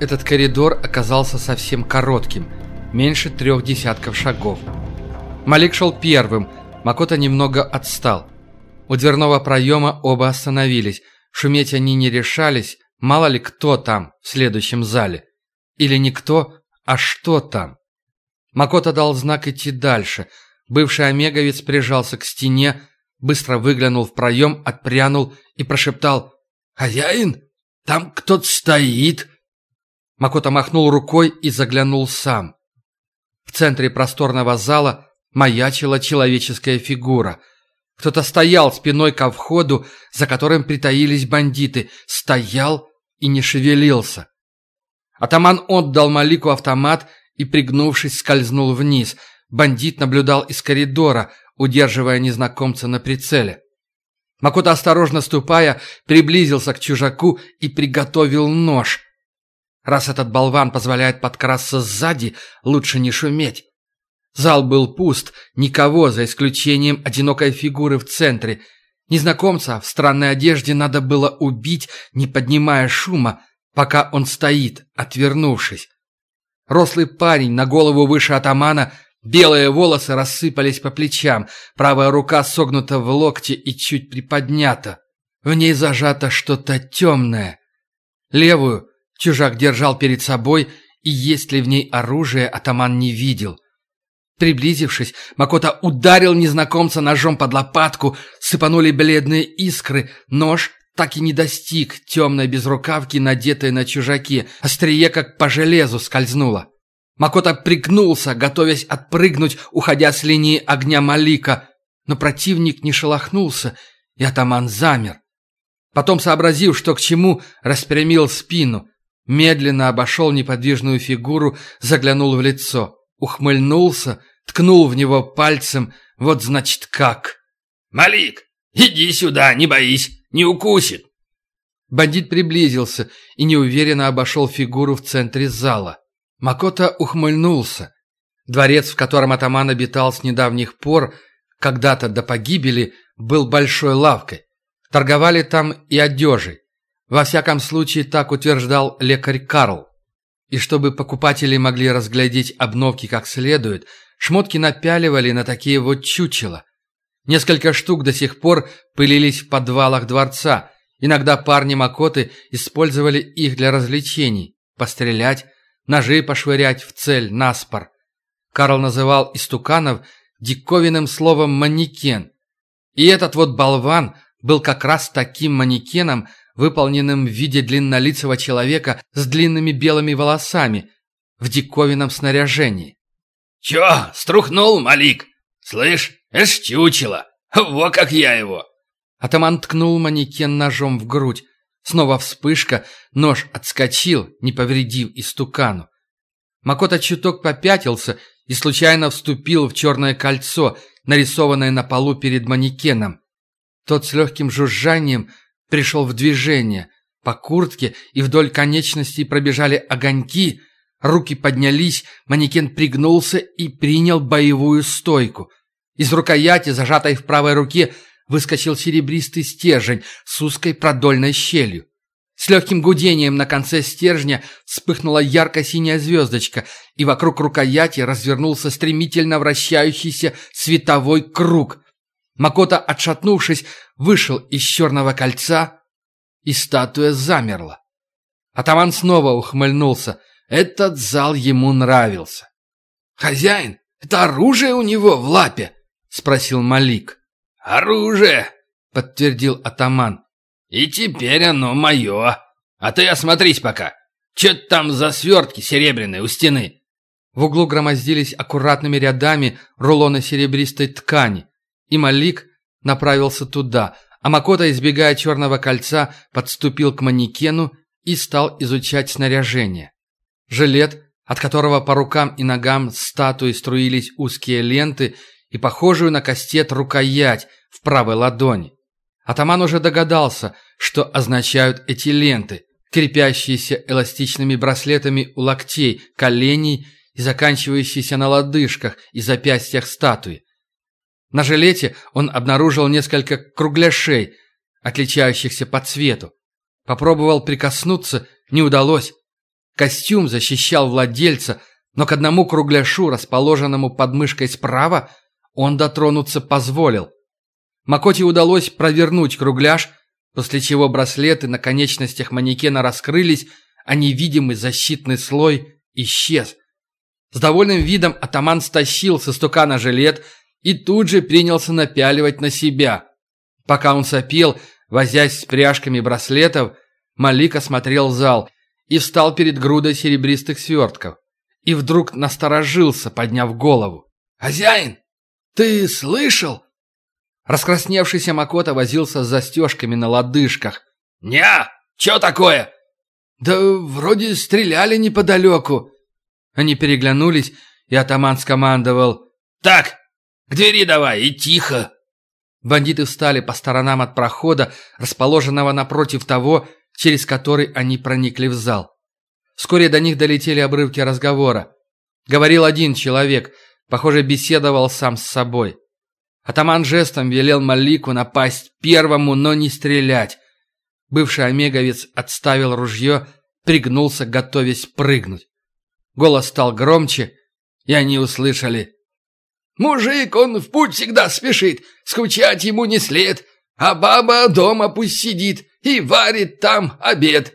Этот коридор оказался совсем коротким, меньше трех десятков шагов. Малик шел первым, Макота немного отстал. У дверного проема оба остановились. Шуметь они не решались, мало ли кто там в следующем зале. Или не кто, а что там. Макота дал знак идти дальше. Бывший омеговец прижался к стене, быстро выглянул в проем, отпрянул и прошептал «Хозяин, там кто-то стоит!» Макота махнул рукой и заглянул сам. В центре просторного зала маячила человеческая фигура. Кто-то стоял спиной ко входу, за которым притаились бандиты. Стоял и не шевелился. Атаман отдал Малику автомат и, пригнувшись, скользнул вниз. Бандит наблюдал из коридора, удерживая незнакомца на прицеле. Макота, осторожно ступая, приблизился к чужаку и приготовил нож. Раз этот болван позволяет подкрасться сзади, лучше не шуметь. Зал был пуст, никого, за исключением одинокой фигуры в центре. Незнакомца в странной одежде надо было убить, не поднимая шума, пока он стоит, отвернувшись. Рослый парень на голову выше атамана, белые волосы рассыпались по плечам, правая рука согнута в локте и чуть приподнята. В ней зажато что-то темное. Левую чужак держал перед собой, и есть ли в ней оружие, атаман не видел. Приблизившись, Макота ударил незнакомца ножом под лопатку, сыпанули бледные искры, нож так и не достиг темной безрукавки, надетой на чужаке. Острие как по железу скользнуло. Макота пригнулся, готовясь отпрыгнуть, уходя с линии огня Малика. Но противник не шелохнулся, и атаман замер. Потом, сообразив, что к чему, распрямил спину. Медленно обошел неподвижную фигуру, заглянул в лицо. Ухмыльнулся, ткнул в него пальцем. Вот значит как. «Малик, иди сюда, не боись!» Не укусит!» Бандит приблизился и неуверенно обошел фигуру в центре зала. Макота ухмыльнулся. Дворец, в котором атаман обитал с недавних пор, когда-то до погибели, был большой лавкой. Торговали там и одежей. Во всяком случае, так утверждал лекарь Карл. И чтобы покупатели могли разглядеть обновки как следует, шмотки напяливали на такие вот чучела. Несколько штук до сих пор пылились в подвалах дворца. Иногда парни Макоты использовали их для развлечений. Пострелять, ножи пошвырять в цель, наспор. Карл называл истуканов диковинным словом «манекен». И этот вот болван был как раз таким манекеном, выполненным в виде длиннолицего человека с длинными белыми волосами, в диковинном снаряжении. «Чё, струхнул, Малик? Слышь, Эш чучело! Во как я его!» Атаман ткнул манекен ножом в грудь. Снова вспышка, нож отскочил, не повредив истукану. Макота чуток попятился и случайно вступил в черное кольцо, нарисованное на полу перед манекеном. Тот с легким жужжанием пришел в движение. По куртке и вдоль конечностей пробежали огоньки, руки поднялись, манекен пригнулся и принял боевую стойку. Из рукояти, зажатой в правой руке, выскочил серебристый стержень с узкой продольной щелью. С легким гудением на конце стержня вспыхнула ярко-синяя звездочка, и вокруг рукояти развернулся стремительно вращающийся световой круг. Макота, отшатнувшись, вышел из черного кольца, и статуя замерла. Атаман снова ухмыльнулся. Этот зал ему нравился. «Хозяин, это оружие у него в лапе!» — спросил Малик. «Оружие!» — подтвердил атаман. «И теперь оно мое. А ты осмотрись пока. Че там за свертки серебряные у стены?» В углу громоздились аккуратными рядами рулоны серебристой ткани, и Малик направился туда, а Макота, избегая черного кольца, подступил к манекену и стал изучать снаряжение. Жилет, от которого по рукам и ногам статуи струились узкие ленты, и похожую на кастет рукоять в правой ладони. Атаман уже догадался, что означают эти ленты, крепящиеся эластичными браслетами у локтей, коленей и заканчивающиеся на лодыжках и запястьях статуи. На жилете он обнаружил несколько кругляшей, отличающихся по цвету. Попробовал прикоснуться, не удалось. Костюм защищал владельца, но к одному кругляшу, расположенному под мышкой справа, он дотронуться позволил. Макоте удалось провернуть кругляш, после чего браслеты на конечностях манекена раскрылись, а невидимый защитный слой исчез. С довольным видом атаман стащил со стукана жилет и тут же принялся напяливать на себя. Пока он сопел, возясь с пряжками браслетов, Малик осмотрел зал и встал перед грудой серебристых свертков. И вдруг насторожился, подняв голову. «Хозяин, ты слышал?» Раскрасневшийся Макота возился с застежками на лодыжках. «Ня! Чё такое?» «Да вроде стреляли неподалеку». Они переглянулись, и атаман скомандовал. «Так, к двери давай и тихо!» Бандиты встали по сторонам от прохода, расположенного напротив того, через который они проникли в зал. Вскоре до них долетели обрывки разговора. Говорил один человек, похоже, беседовал сам с собой. Атаман жестом велел Малику напасть первому, но не стрелять. Бывший омеговец отставил ружье, пригнулся, готовясь прыгнуть. Голос стал громче, и они услышали. «Мужик, он в путь всегда спешит, скучать ему не след, а баба дома пусть сидит и варит там обед».